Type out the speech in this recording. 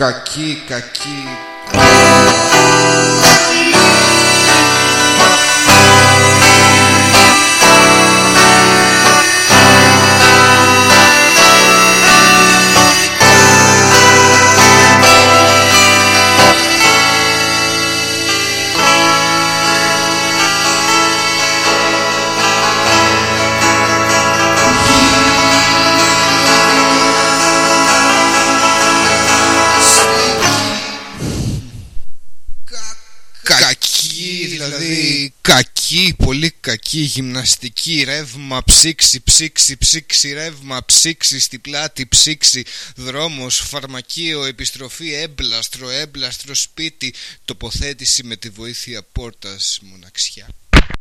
Κακή, κακή. Κακή, δηλαδή. κακή, πολύ κακή γυμναστική Ρεύμα, ψήξη, ψήξη, ψήξη Ρεύμα, ψήξη στη πλάτη, ψήξη Δρόμος, φαρμακείο, επιστροφή Έμπλαστρο, έμπλαστρο σπίτι Τοποθέτηση με τη βοήθεια πόρτας Μοναξιά